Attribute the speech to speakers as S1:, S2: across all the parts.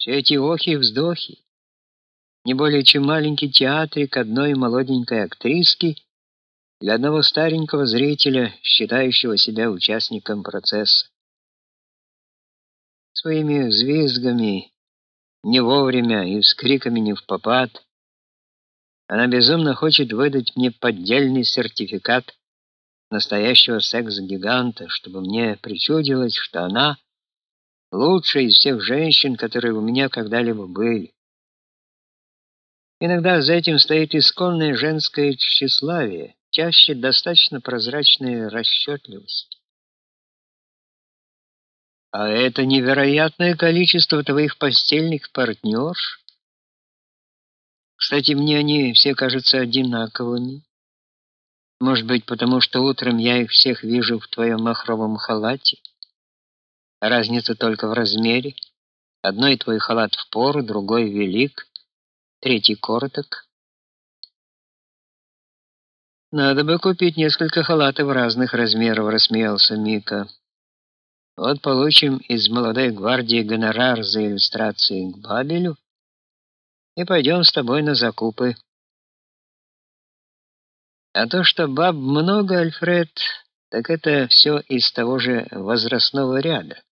S1: Все эти охи и вздохи не более чем маленький театрик одной молоденькой актриски для одного старенького зрителя, считающего себя участником процесса. Своими взвизгами, не вовремя и вскриками не в попад, она безумно хочет выдать мне поддельный сертификат настоящего секс-гиганта, чтобы мне причудилось, что она лучшая из всех женщин, которые у меня когда-либо были. Иногда за этим стоит исконное женское тщеславие, чаще достаточно прозрачная расчетливость. А это невероятное количество твоих постельных партнерш. Кстати, мне они все кажутся одинаковыми. Может быть, потому что утром я их всех вижу в твоем махровом халате. Разница только в размере. Одной твой халат в пору, другой велик третий короток. Надо бы купить несколько халатов разных размеров, рассмеялся Мика. Вот получим из молодой гвардии гонорар за иллюстрации к Бабелю и пойдем с тобой на закупы. А то, что баб много, Альфред, так это все из того же возрастного ряда.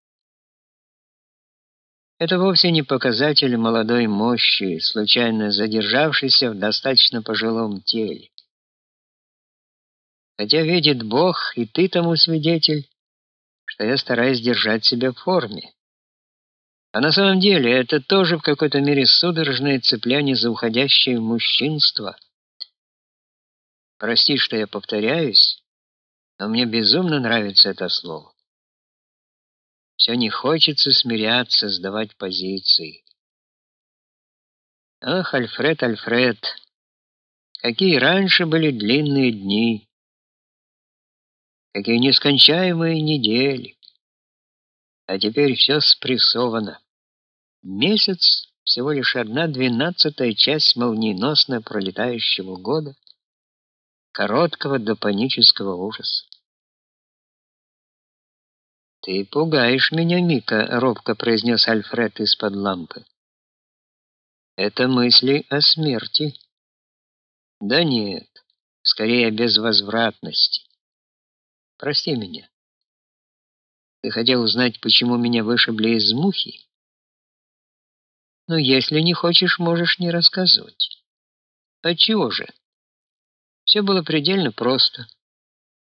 S1: Это вовсе не показатель молодой мощи, случайно задержавшейся в достаточно пожилом теле. Хотя видит Бог, и ты тому свидетель, что я стараюсь держать себя в форме. А на самом деле это тоже в какой-то мере судорожное цепляние за уходящее мужчинство. Прости, что я повторяюсь, но мне безумно нравится это слово. Все не хочется смиряться, сдавать позиции. Ах, Альфред, Альфред, какие раньше были длинные дни, какие нескончаемые недели. А теперь все спрессовано. Месяц всего лишь одна двенадцатая часть молниеносно пролетающего года, короткого до панического ужаса. Ты пугаешь меня, Мика, робко произнес Альфред из-под лампы. Это мысли о смерти. Да нет, скорее о безвозвратности. Прости меня. Ты хотел узнать, почему меня вышибли из мухи? Ну, если не хочешь, можешь не рассказывать. Отчего же? Все было предельно просто.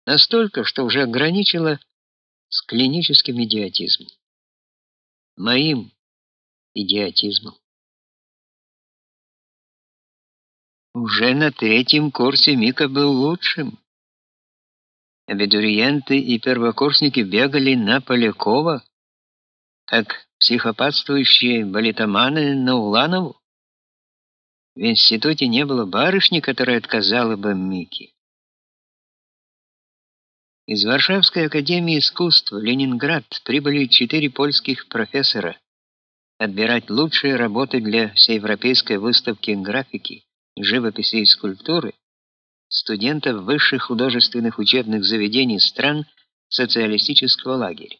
S1: Настолько, что уже ограничило с клиническим идиотизмом. Моим идиотизмом. Уже на третьем курсе Мика был лучшим. Абитуриенты и первокурсники бегали на Полякова, как психопатствующие балетоманы на Уланову. В институте не было барышни, которая отказала бы Мике. Из Варшавской академии искусств в Ленинград прибыли четыре польских профессора отбирать лучшие работы для всеевропейской выставки графики, живописи и скульптуры студентов высших художественных учебных заведений стран социалистического лагеря.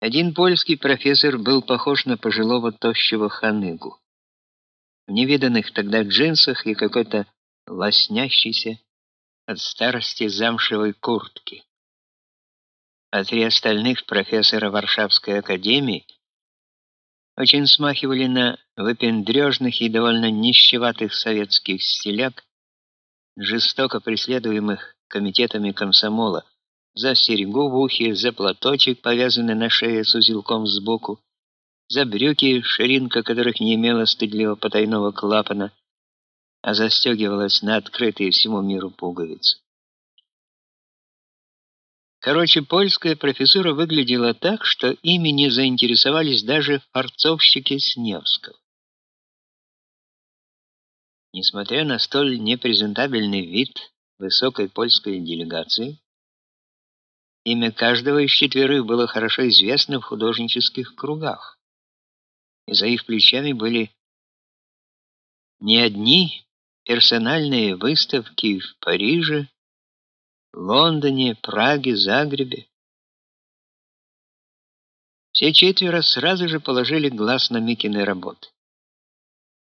S1: Один польский профессор был похож на пожилого тощего ханыгу. В невиданных тогда джинсах и какой-то лоснящейся от старости замшевой куртки. А три остальных профессора Варшавской академии очень смахивали на выпендрежных и довольно нищеватых советских стиляк, жестоко преследуемых комитетами комсомола за серьгу в ухе, за платочек, повязанный на шее с узелком сбоку, за брюки, ширинка которых не имела стыдливого потайного клапана, а застегивалась на открытые всему миру пуговицы. Короче, польская профессура выглядела так, что ими не заинтересовались даже форцовщики с Невского. Несмотря на столь непрезентабельный вид высокой польской делегации, имя каждого из четверых было хорошо известно в художнических кругах. И за их плечами были не одни персональные выставки в Париже, Лондоне, Праге, Загребе. Все четверо сразу же положили глаз на Микины работы.